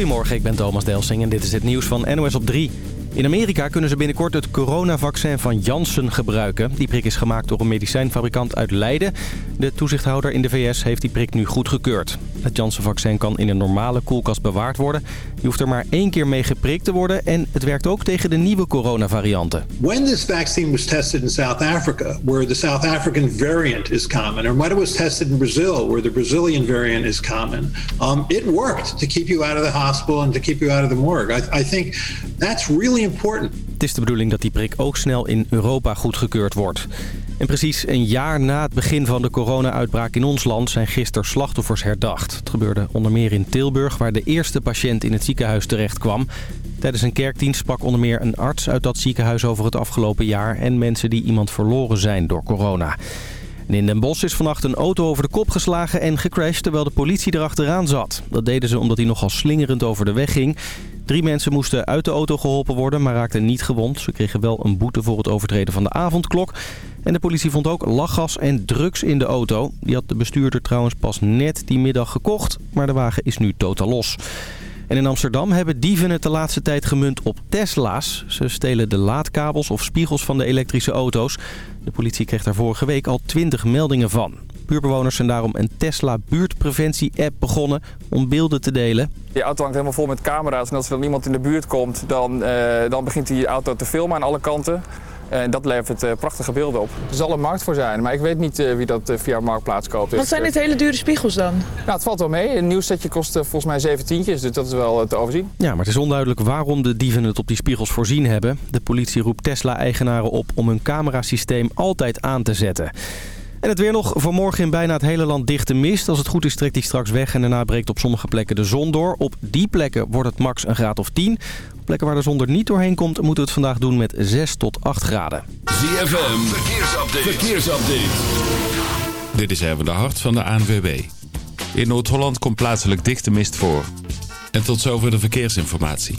Goedemorgen, ik ben Thomas Delsing en dit is het nieuws van NOS op 3. In Amerika kunnen ze binnenkort het coronavaccin van Janssen gebruiken. Die prik is gemaakt door een medicijnfabrikant uit Leiden. De toezichthouder in de VS heeft die prik nu goedgekeurd. Het Janssen-vaccin kan in een normale koelkast bewaard worden. Je hoeft er maar één keer mee geprikt te worden en het werkt ook tegen de nieuwe coronavarianten. When this vaccine was tested in South Africa, where the South African variant is common, or when it was tested in Brazil, where the Brazilian variant is common, um, it worked to keep you out of the hospital and to keep you out of the morgue. I, I think that's really important. Het is de bedoeling dat die prik ook snel in Europa goedgekeurd wordt. En precies een jaar na het begin van de corona-uitbraak in ons land zijn gisteren slachtoffers herdacht. Het gebeurde onder meer in Tilburg, waar de eerste patiënt in het ziekenhuis terecht kwam. Tijdens een kerkdienst sprak onder meer een arts uit dat ziekenhuis over het afgelopen jaar... en mensen die iemand verloren zijn door corona. En in Den Bosch is vannacht een auto over de kop geslagen en gecrashed terwijl de politie erachteraan zat. Dat deden ze omdat hij nogal slingerend over de weg ging. Drie mensen moesten uit de auto geholpen worden, maar raakten niet gewond. Ze kregen wel een boete voor het overtreden van de avondklok. En de politie vond ook lachgas en drugs in de auto. Die had de bestuurder trouwens pas net die middag gekocht, maar de wagen is nu totaal los. En in Amsterdam hebben dieven het de laatste tijd gemunt op Tesla's. Ze stelen de laadkabels of spiegels van de elektrische auto's. De politie kreeg daar vorige week al 20 meldingen van. Buurbewoners zijn daarom een Tesla buurtpreventie-app begonnen om beelden te delen. Die auto hangt helemaal vol met camera's en als er dan iemand in de buurt komt, dan, eh, dan begint die auto te filmen aan alle kanten. En dat levert uh, prachtige beelden op. Er zal een markt voor zijn, maar ik weet niet uh, wie dat via Marktplaats koopt. Wat zijn dit hele dure spiegels dan? Nou, het valt wel mee. Een nieuw setje kost volgens mij 17, dus dat is wel te overzien. Ja, maar het is onduidelijk waarom de dieven het op die spiegels voorzien hebben. De politie roept Tesla-eigenaren op om hun camerasysteem altijd aan te zetten. En het weer nog. Vanmorgen in bijna het hele land dichte mist. Als het goed is trekt die straks weg en daarna breekt op sommige plekken de zon door. Op die plekken wordt het max een graad of 10. Op plekken waar de zon er niet doorheen komt moeten we het vandaag doen met 6 tot 8 graden. ZFM, verkeersupdate. verkeersupdate. Dit is even de hart van de ANWB. In Noord-Holland komt plaatselijk dichte mist voor. En tot zover de verkeersinformatie.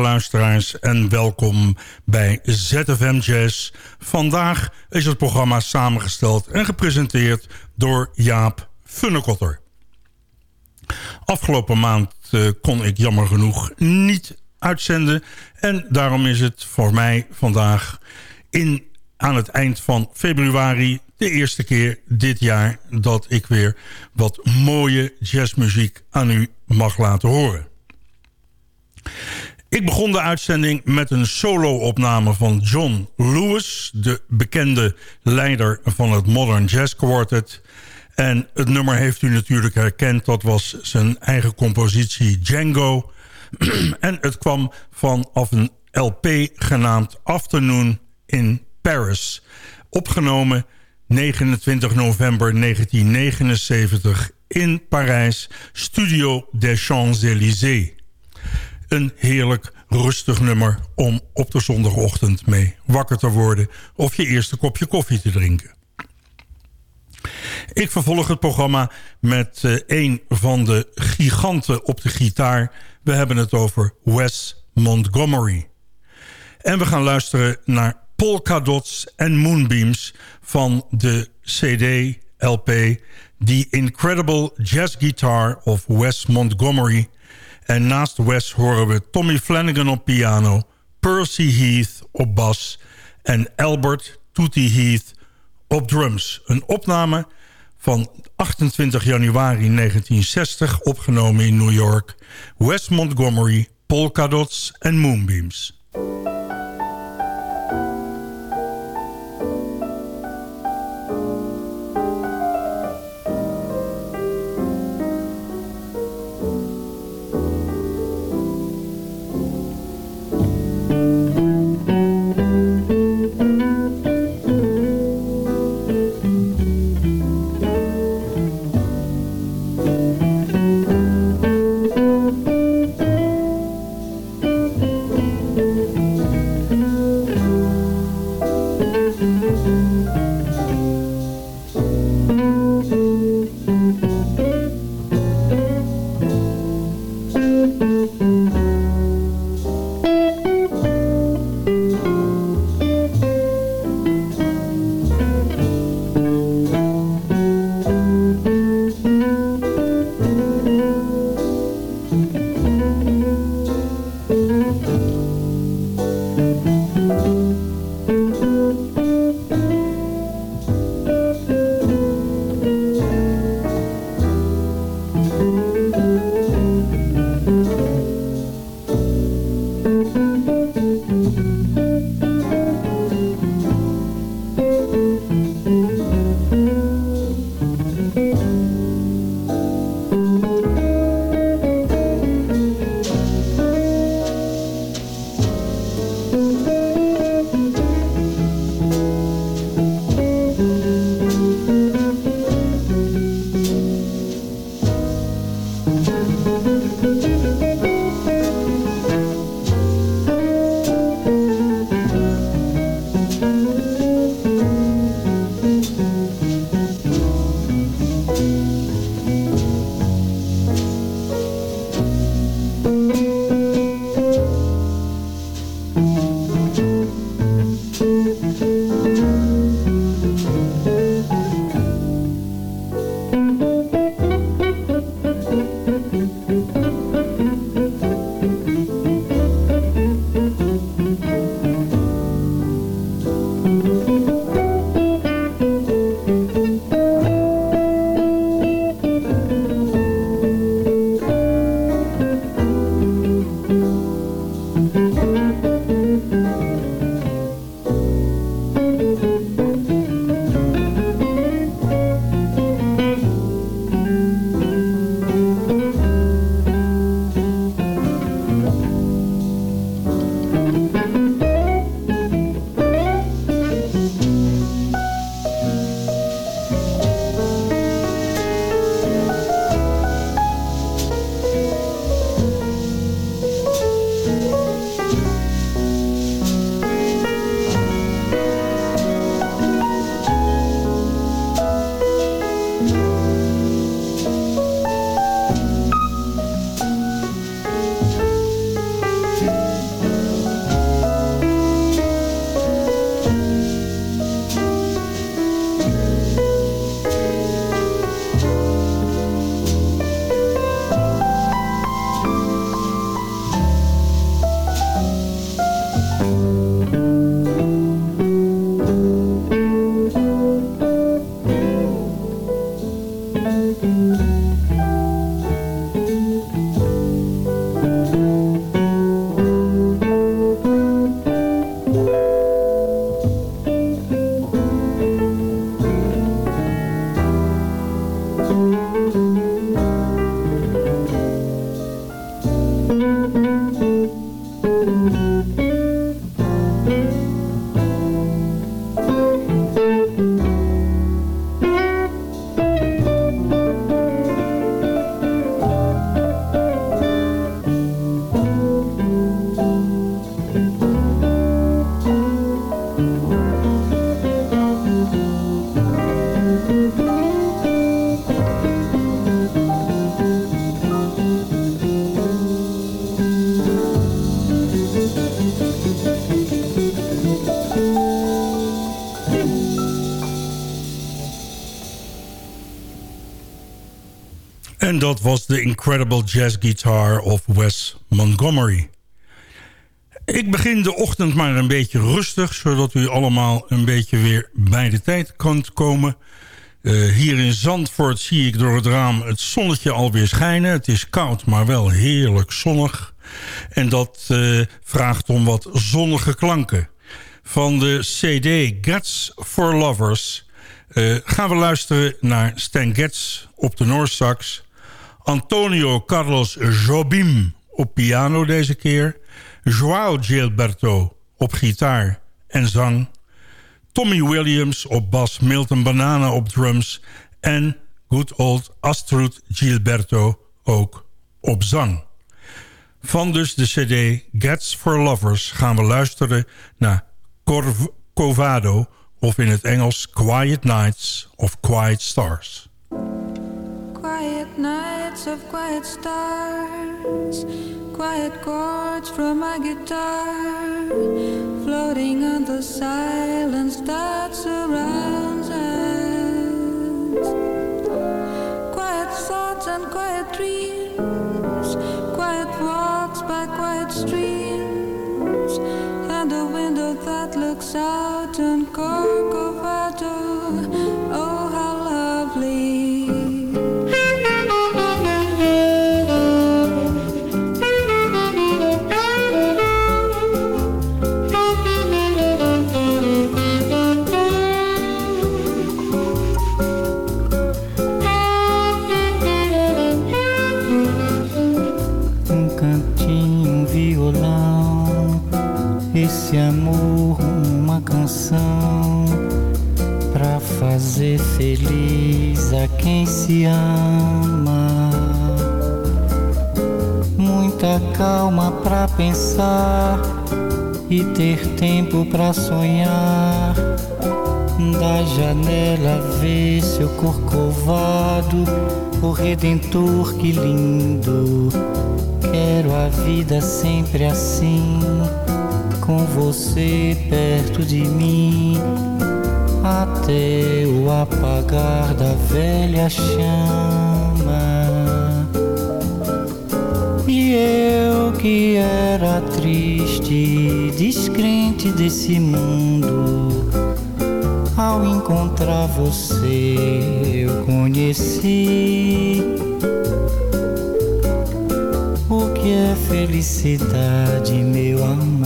Luisteraars en welkom bij ZFM Jazz. Vandaag is het programma samengesteld en gepresenteerd door Jaap Funnekotter. Afgelopen maand uh, kon ik jammer genoeg niet uitzenden. En daarom is het voor mij vandaag in, aan het eind van februari... de eerste keer dit jaar dat ik weer wat mooie jazzmuziek aan u mag laten horen. Ik begon de uitzending met een solo-opname van John Lewis... de bekende leider van het Modern Jazz Quartet... En het nummer heeft u natuurlijk herkend. Dat was zijn eigen compositie Django. en het kwam vanaf een LP genaamd Afternoon in Paris. Opgenomen 29 november 1979 in Parijs. Studio des Champs-Élysées. Een heerlijk rustig nummer om op de zondagochtend mee wakker te worden... of je eerste kopje koffie te drinken. Ik vervolg het programma met uh, een van de giganten op de gitaar. We hebben het over Wes Montgomery. En we gaan luisteren naar Polka Dots en Moonbeams van de CD, LP... The Incredible Jazz Guitar of Wes Montgomery. En naast Wes horen we Tommy Flanagan op piano... Percy Heath op bas en Albert Tootie Heath op drums. Een opname van 28 januari 1960, opgenomen in New York. Wes Montgomery, Polka Dots en Moonbeams. Was de Incredible Jazz Guitar of Wes Montgomery. Ik begin de ochtend maar een beetje rustig... zodat u allemaal een beetje weer bij de tijd kunt komen. Uh, hier in Zandvoort zie ik door het raam het zonnetje alweer schijnen. Het is koud, maar wel heerlijk zonnig. En dat uh, vraagt om wat zonnige klanken. Van de CD Gats for Lovers... Uh, gaan we luisteren naar Stan Getz op de Noorsax... Antonio Carlos Jobim op piano deze keer... João Gilberto op gitaar en zang... Tommy Williams op bas, Milton Banana op drums... en good old Astrud Gilberto ook op zang. Van dus de cd Gets for Lovers gaan we luisteren naar Corcovado... of in het Engels Quiet Nights of Quiet Stars. Quiet nights of quiet stars quiet chords from my guitar floating on the silence that surrounds us. Quiet thoughts and quiet dreams, quiet walks by quiet streams, and a window that looks out on Corcovado. Se ama. Muita calma para pensar e ter tempo para sonhar. Da janela ver seu corcovado, o redentor que lindo. Quero a vida sempre assim com você perto de mim o apagar da velha chama. E eu que era triste, descrente desse mundo, ao encontrar você eu conheci o que é felicidade, meu amor.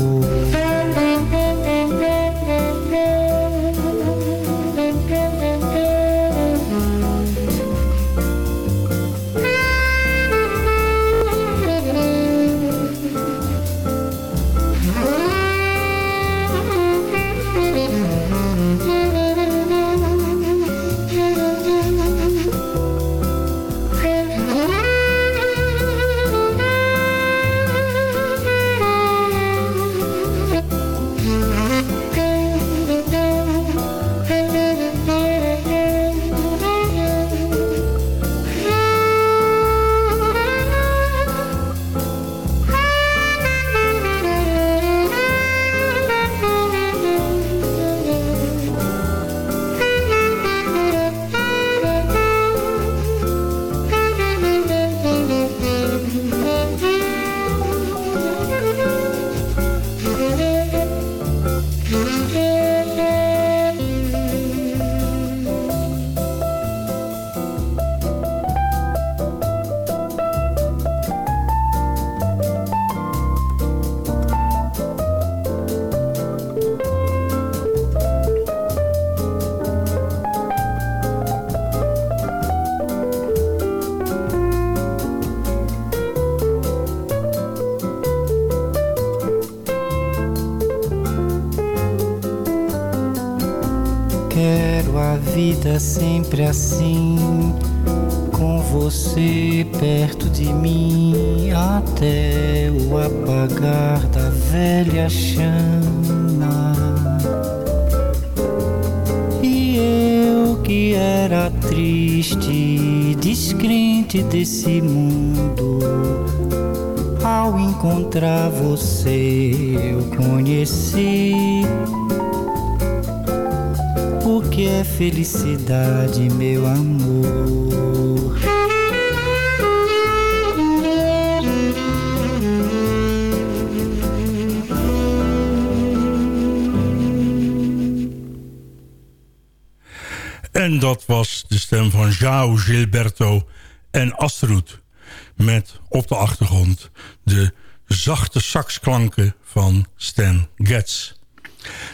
Assim, felicidade, meu amor. En dat was de stem van João Gilberto en Astrud. Met op de achtergrond de zachte saxklanken van Stan Getz.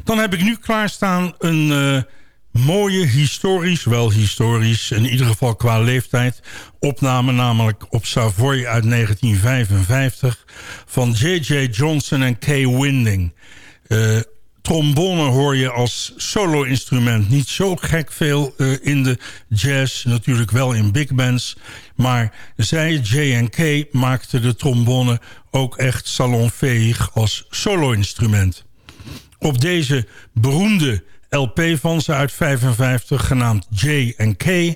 Dan heb ik nu klaarstaan een... Eh, mooie historisch, wel historisch... in ieder geval qua leeftijd... opname namelijk op Savoy uit 1955... van J.J. Johnson en Kay Winding... Uh, trombone hoor je als solo-instrument niet zo gek veel uh, in de jazz. Natuurlijk wel in big bands. Maar zij, J&K, maakten de trombone ook echt salonveeg als solo-instrument. Op deze beroemde LP van ze uit 55, genaamd J&K...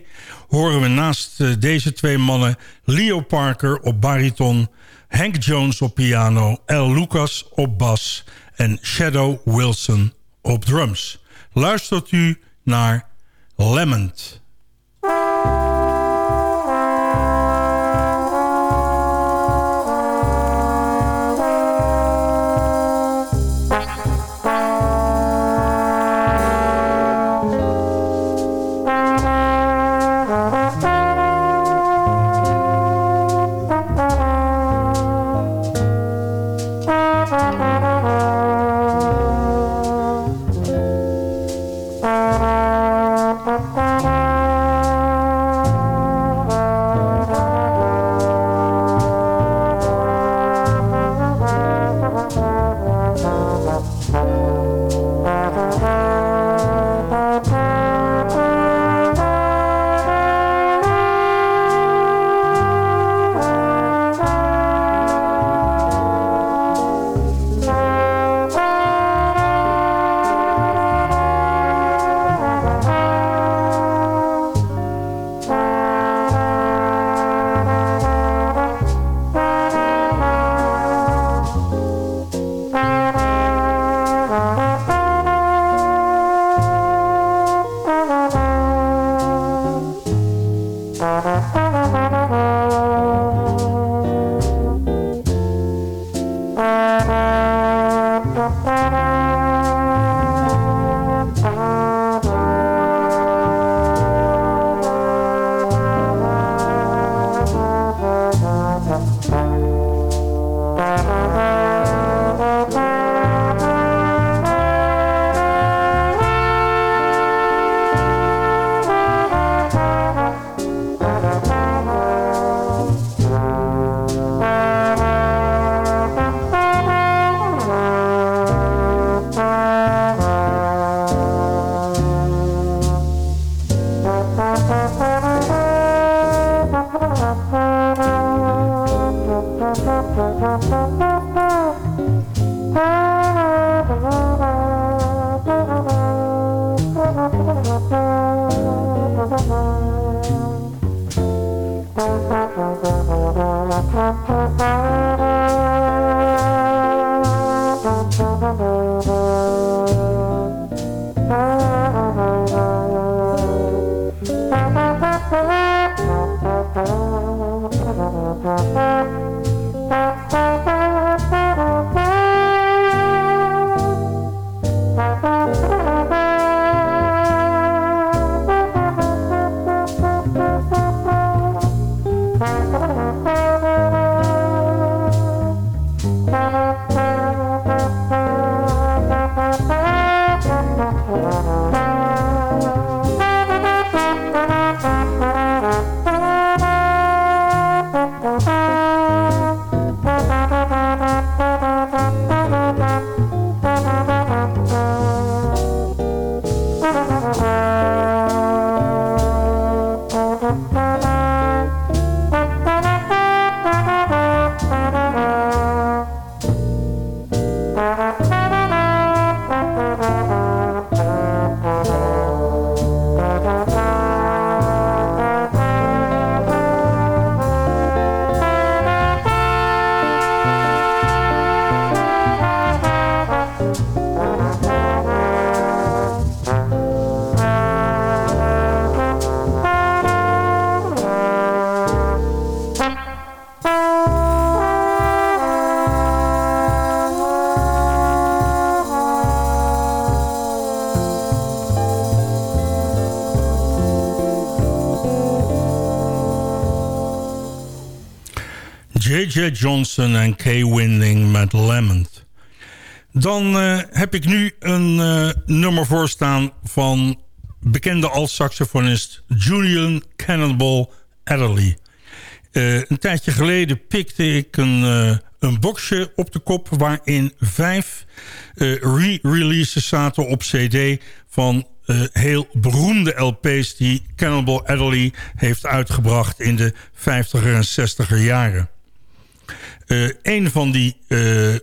horen we naast uh, deze twee mannen Leo Parker op bariton... Hank Jones op piano, L. Lucas op bas en Shadow Wilson op drums. Luistert u naar Lament. J.J. Johnson en Kay Winding met Lament. Dan uh, heb ik nu een uh, nummer voorstaan van bekende alt-saxofonist Julian Cannonball Adderley. Uh, een tijdje geleden pikte ik een, een boxje op de kop... waarin vijf re-releases zaten op cd van heel beroemde LP's... die Cannonball Adderley heeft uitgebracht in de 50er en 60er jaren. Een van die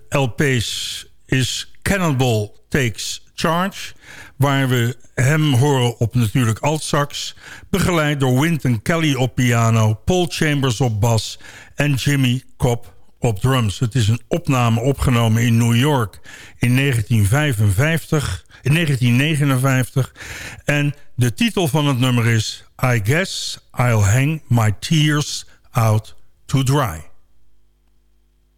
LP's is Cannonball Takes Charge... waar we hem horen op natuurlijk altsax... begeleid door Wynton Kelly op piano... Paul Chambers op bas en Jimmy Cobb op drums. Het is een opname opgenomen in New York in 1955, in 1959. En de titel van het nummer is... I Guess I'll Hang My Tears Out to Dry.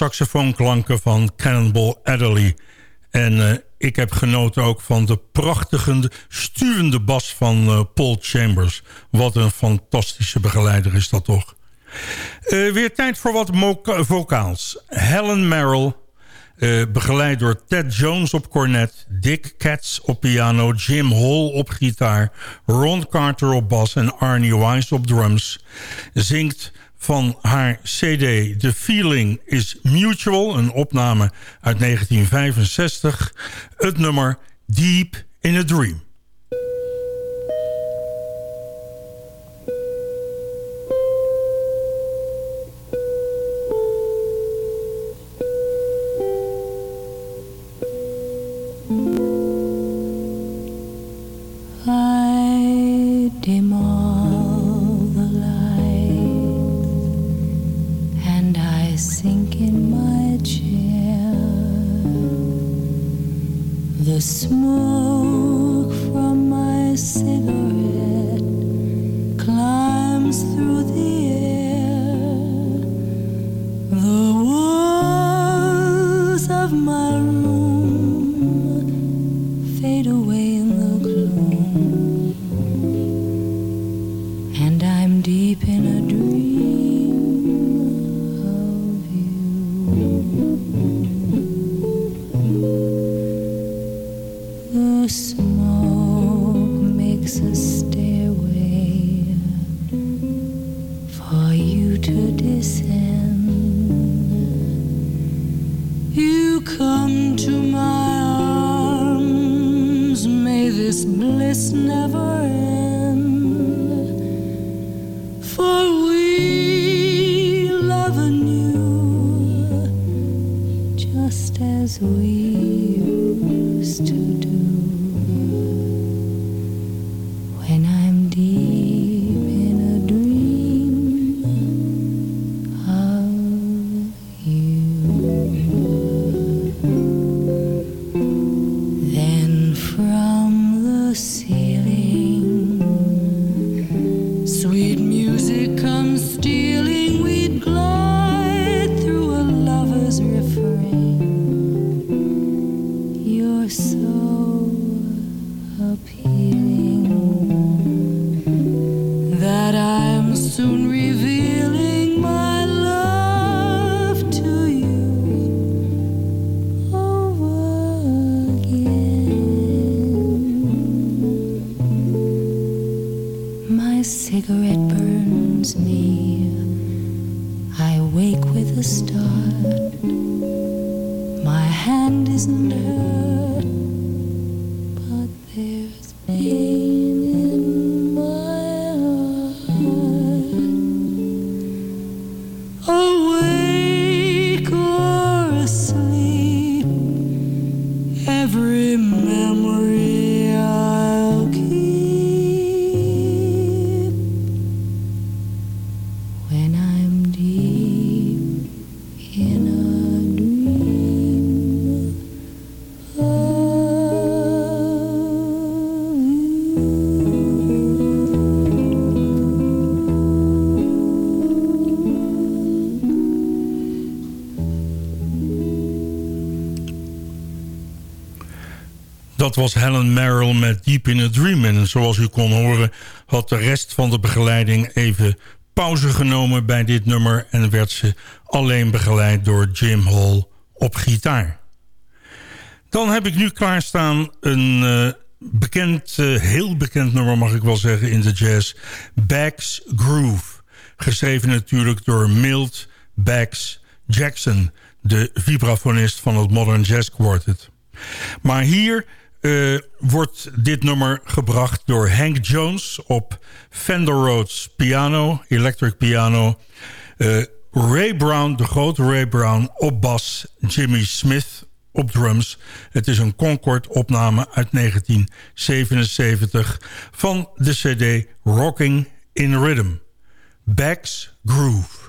alt-saxofoonklanken van Cannonball Adderley. En uh, ik heb genoten ook van de prachtige, stuwende bas van uh, Paul Chambers. Wat een fantastische begeleider is dat toch. Uh, weer tijd voor wat vocaals. Helen Merrill, begeleid door Ted Jones op cornet... Dick Katz op piano, Jim Hall op gitaar... Ron Carter op bas en Arnie Wise op drums... zingt van haar cd The Feeling is Mutual... een opname uit 1965, het nummer Deep in a Dream. Dat was Helen Merrill met Deep in a Dream. En zoals u kon horen had de rest van de begeleiding even pauze genomen bij dit nummer... en werd ze alleen begeleid door Jim Hall op gitaar. Dan heb ik nu klaarstaan een uh, bekend, uh, heel bekend nummer mag ik wel zeggen in de jazz. Bags Groove. Geschreven natuurlijk door Milt Bags Jackson, de vibrafonist van het Modern Jazz Quartet. Maar hier uh, wordt dit nummer gebracht door Hank Jones op Fender Rhodes piano, electric piano. Uh, Ray Brown, de grote Ray Brown, op bas. Jimmy Smith op drums. Het is een Concord-opname uit 1977 van de cd Rocking in Rhythm. Bags Groove.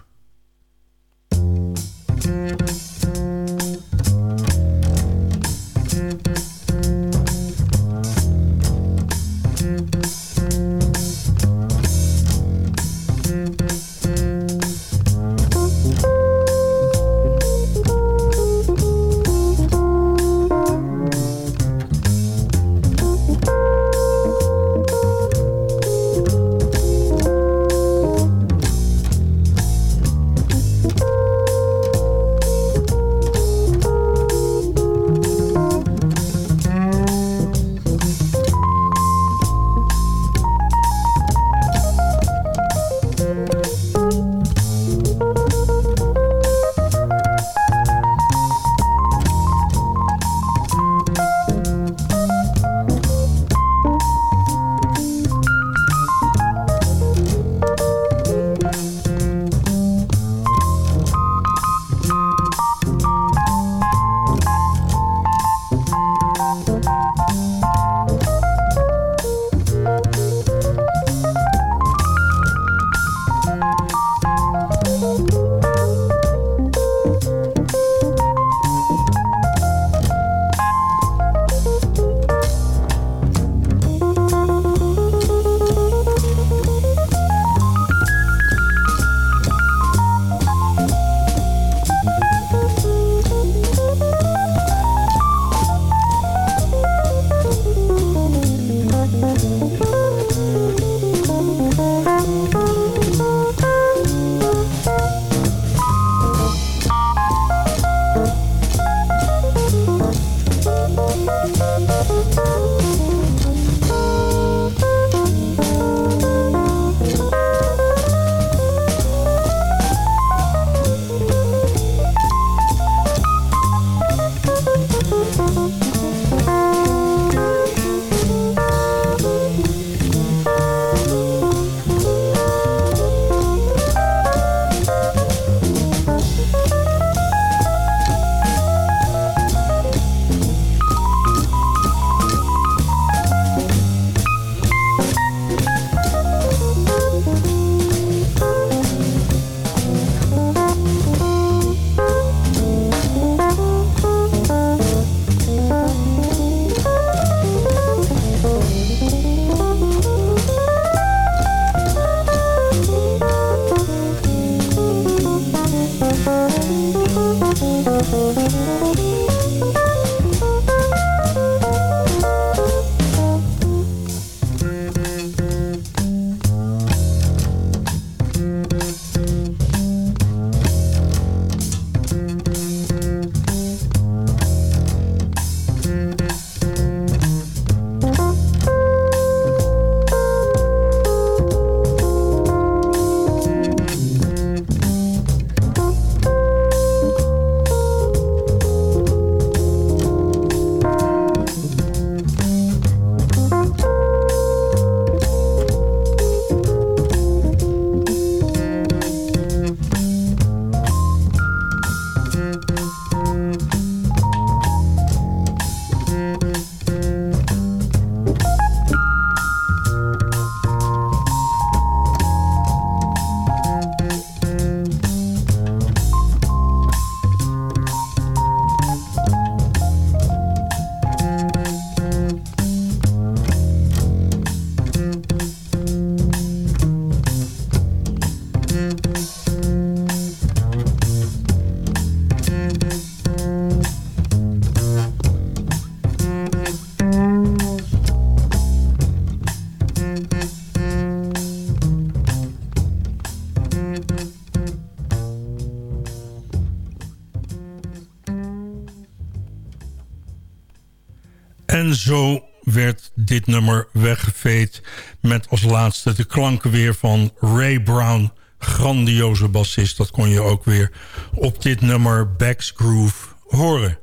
Dit nummer weggeveed met als laatste de klanken weer van Ray Brown. Grandioze bassist, dat kon je ook weer op dit nummer Back's Groove horen.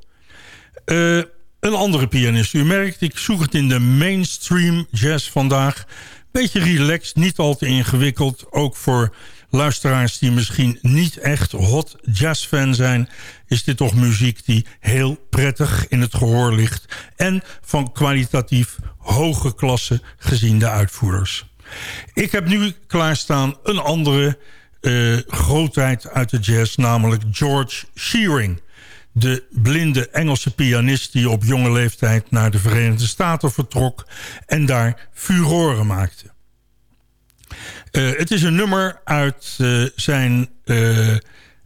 Uh, een andere pianist. U merkt, ik zoek het in de mainstream jazz vandaag. Beetje relaxed, niet al te ingewikkeld. Ook voor luisteraars die misschien niet echt hot jazzfan zijn... is dit toch muziek die heel prettig in het gehoor ligt... en van kwalitatief hoge klasse gezien de uitvoerders. Ik heb nu klaarstaan een andere uh, grootheid uit de jazz... namelijk George Shearing de blinde Engelse pianist die op jonge leeftijd naar de Verenigde Staten vertrok en daar furoren maakte. Uh, het is een nummer uit uh, zijn eh,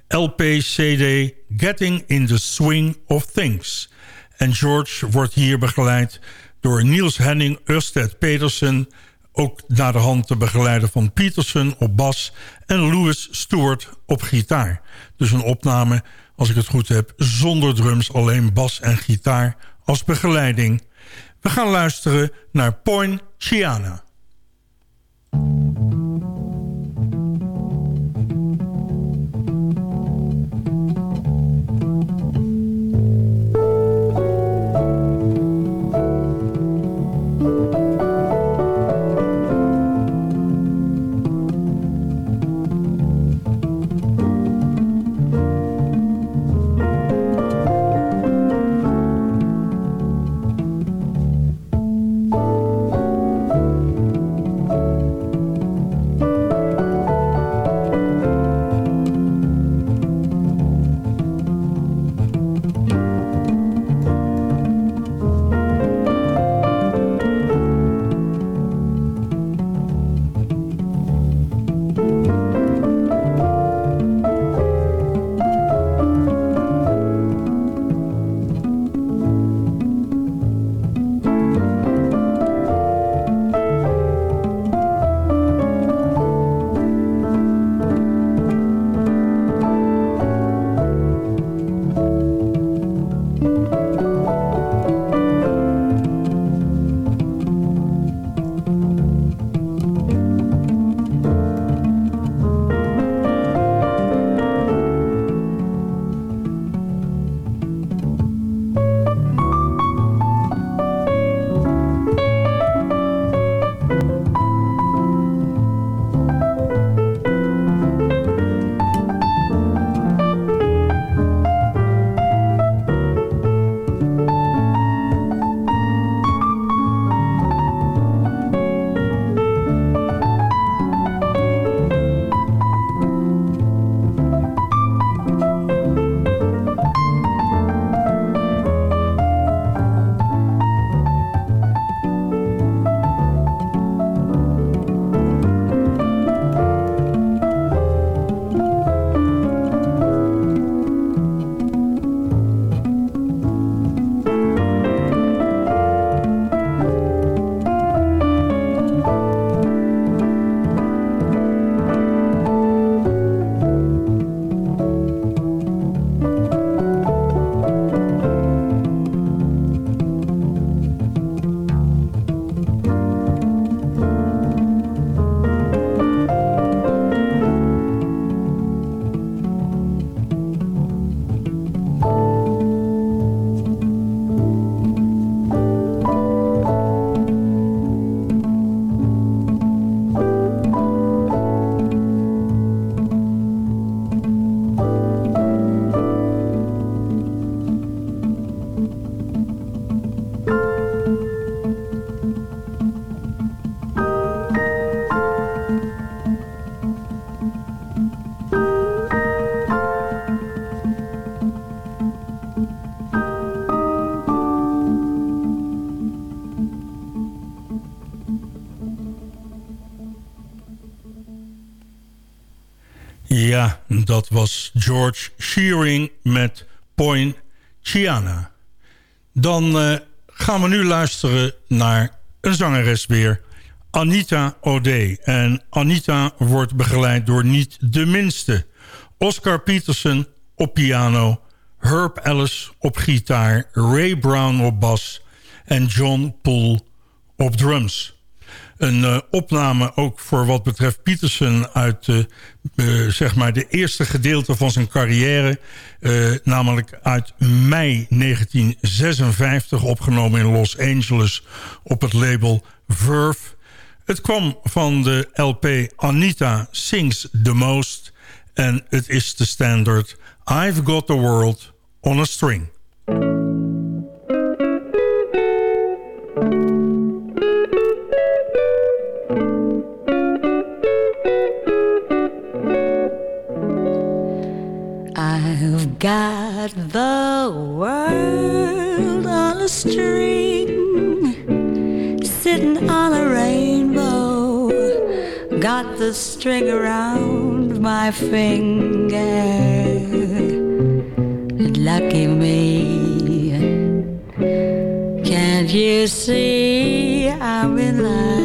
LP-CD Getting in the Swing of Things. En George wordt hier begeleid door Niels Henning Ørsted Petersen... ook naar de hand te begeleiden van Peterson op bas... en Louis Stewart op gitaar. Dus een opname, als ik het goed heb, zonder drums... alleen bas en gitaar als begeleiding. We gaan luisteren naar Point Chiana. Was George Shearing met Point Chiana. Dan uh, gaan we nu luisteren naar een zangeres weer... Anita O'Day. En Anita wordt begeleid door niet de minste. Oscar Peterson op piano... Herb Ellis op gitaar... Ray Brown op bas... en John Poole op drums een uh, opname ook voor wat betreft Peterson uit uh, zeg maar de eerste gedeelte van zijn carrière. namelijk uit mei 1956 opgenomen in Los Angeles op het label Verve. Het kwam van de LP Anita Sings the Most. En het is de standard I've Got the World on a String. Got the world on a string, sitting on a rainbow. Got the string around my finger. Lucky me. Can't you see I'm in love?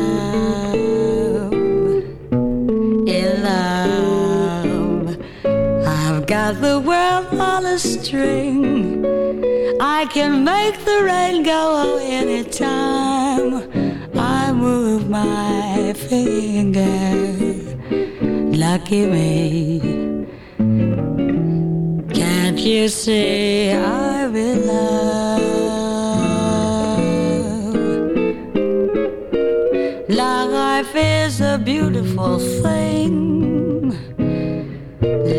Got the world on a string. I can make the rain go anytime I move my finger. Lucky me. Can't you see I'm in love? Life is a beautiful thing.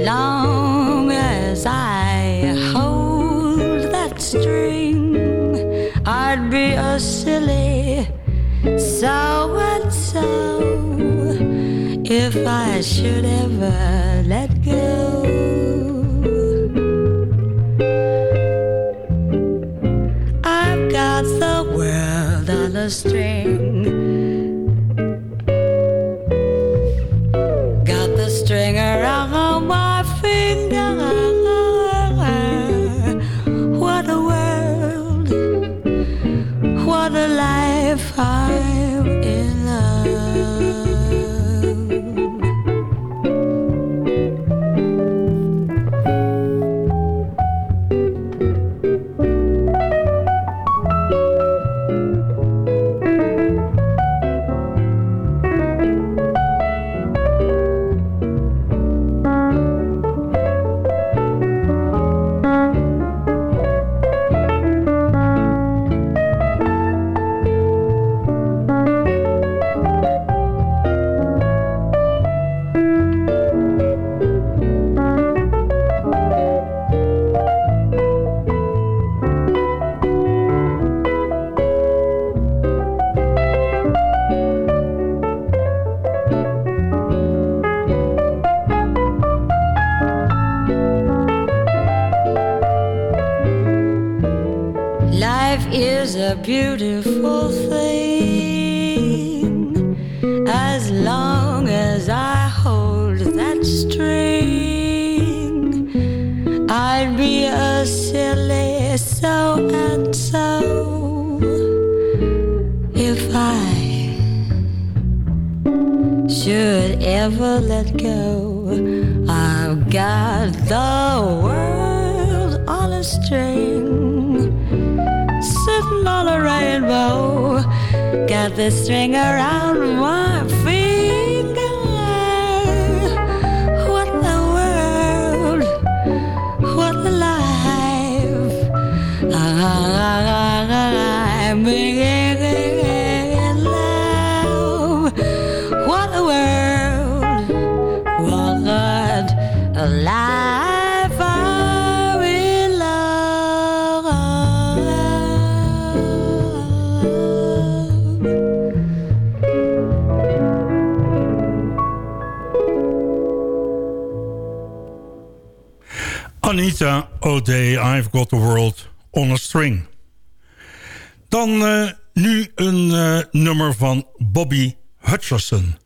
Long as I hold that string, I'd be a silly so and so if I should ever let go. I've got the world on a string. Ever let go. I've got the world on a string sitting on a rainbow. Got the string around my Anita O'Day, I've Got the World on a String. Dan eh, nu een eh, nummer van Bobby Hutcherson.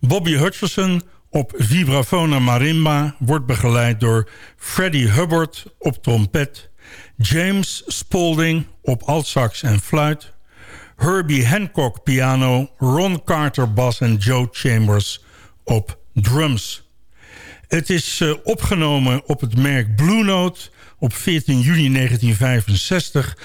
Bobby Hutcherson op vibrafoon marimba wordt begeleid door Freddie Hubbard op trompet... James Spalding op altsax en fluit... Herbie Hancock piano, Ron Carter bas en Joe Chambers op drums. Het is uh, opgenomen op het merk Blue Note op 14 juni 1965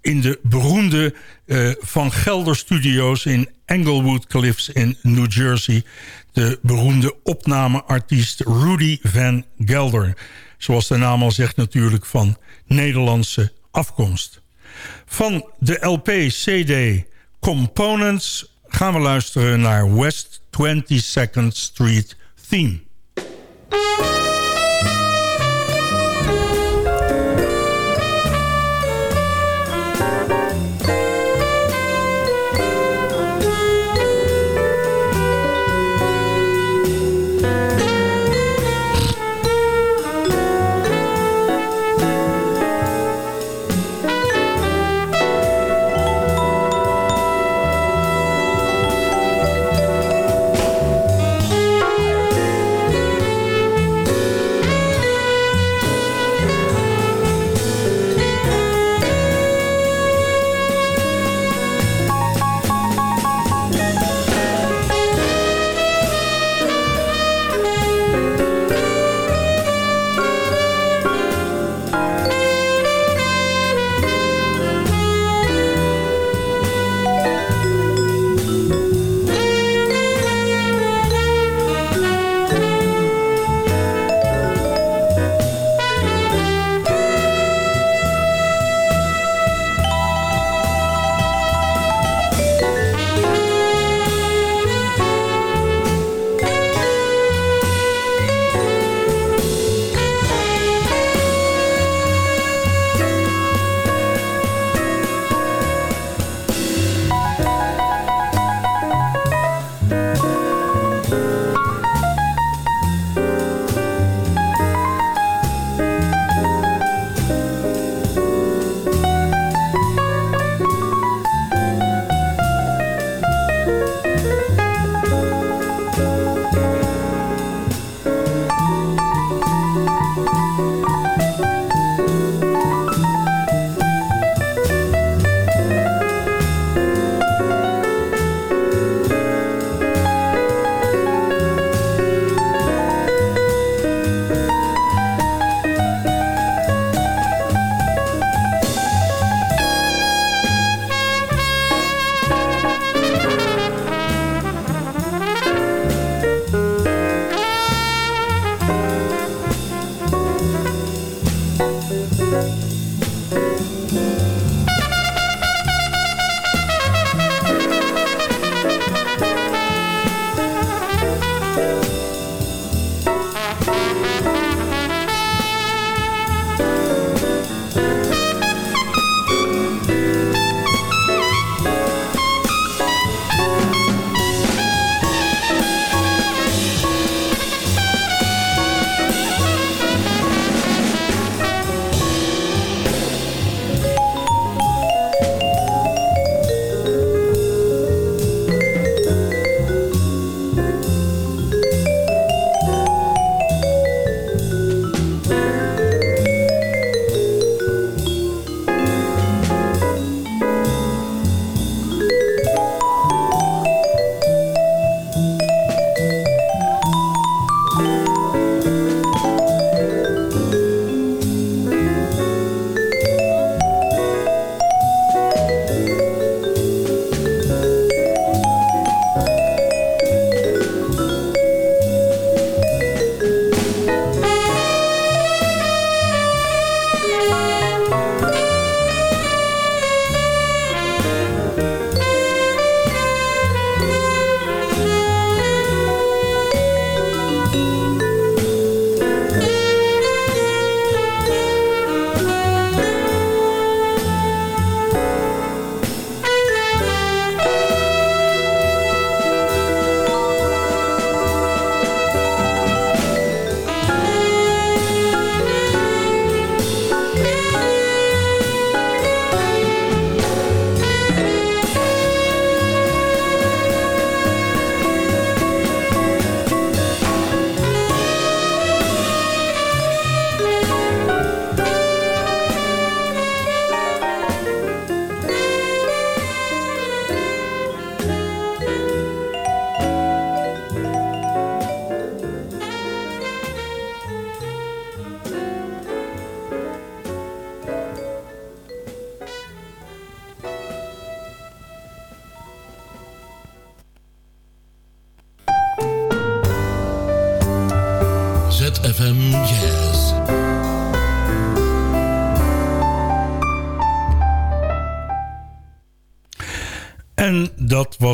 in de beroemde uh, Van Gelder Studios in Englewood Cliffs in New Jersey. De beroemde opnameartiest Rudy Van Gelder. Zoals de naam al zegt natuurlijk van Nederlandse afkomst. Van de LP-CD Components gaan we luisteren naar West 22nd Street Theme. ZFM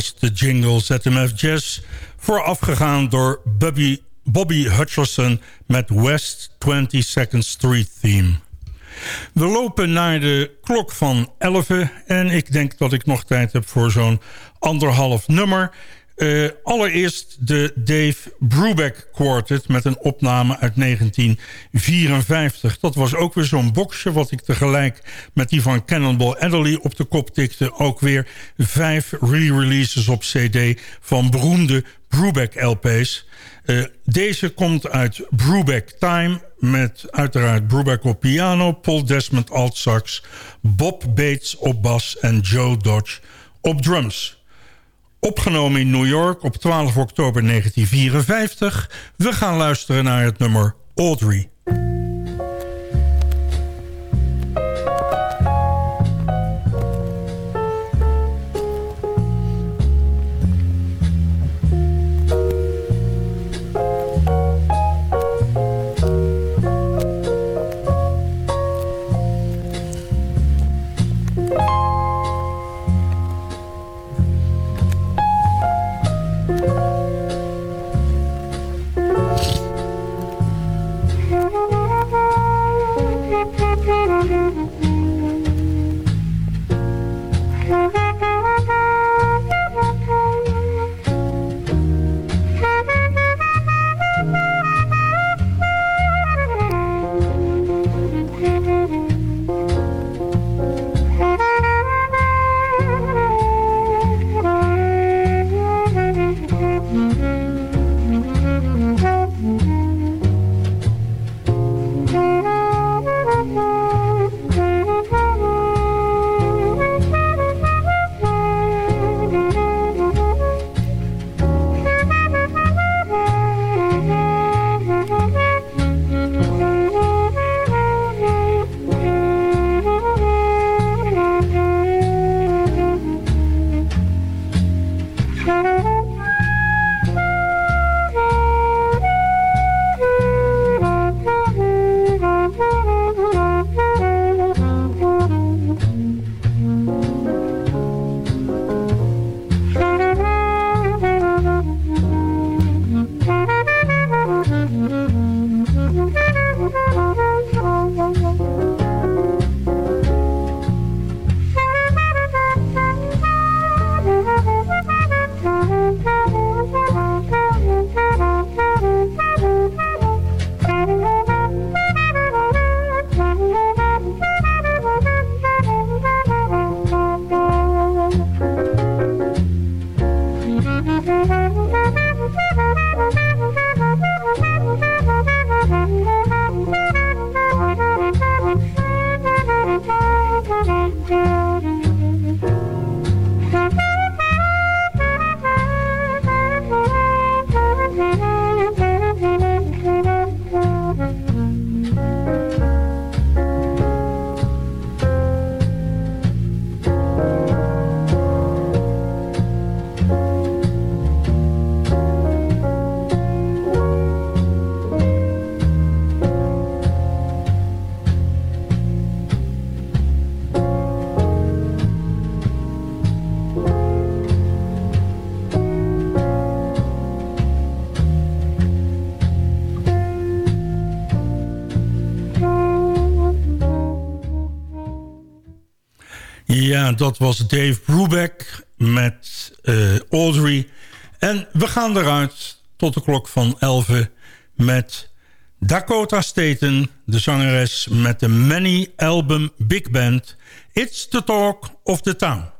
was de jingle ZMF Jazz... voorafgegaan door Bobby, Bobby Hutcherson met West 22nd Street Theme. We lopen naar de klok van 11 en ik denk dat ik nog tijd heb voor zo'n anderhalf nummer. Uh, allereerst de Dave Brubeck Quartet met een opname uit 1954. Dat was ook weer zo'n boxje wat ik tegelijk met die van Cannonball Adderley op de kop tikte. Ook weer vijf re-releases op cd van beroemde Brubeck LP's. Eh, deze komt uit Brubeck Time met uiteraard Brubeck op piano, Paul Desmond alt sax, Bob Bates op bas en Joe Dodge op drums. Opgenomen in New York op 12 oktober 1954. We gaan luisteren naar het nummer Audrey. Dat was Dave Brubeck met uh, Audrey. En we gaan eruit tot de klok van 11 met Dakota Staten, de zangeres met de Many Album Big Band. It's the Talk of the Town.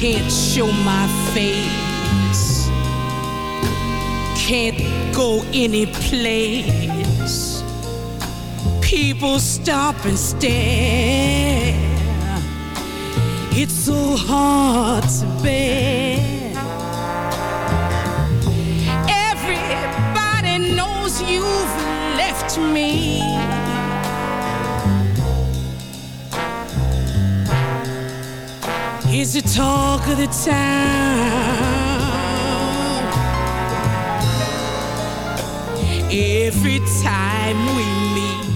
Can't show my face, can't go any place people stop and stare. It's so hard to bear. Everybody knows you've left me. It's the talk of the town. Every time we meet,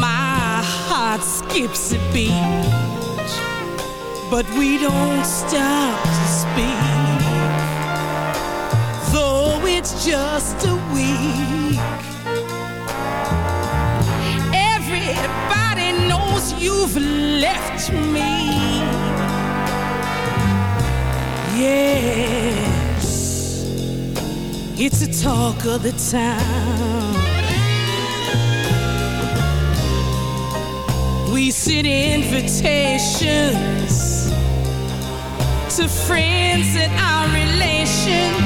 my heart skips a beat, but we don't stop to speak. Though it's just a week, you've left me. Yes, it's the talk of the town. We send invitations to friends and our relations,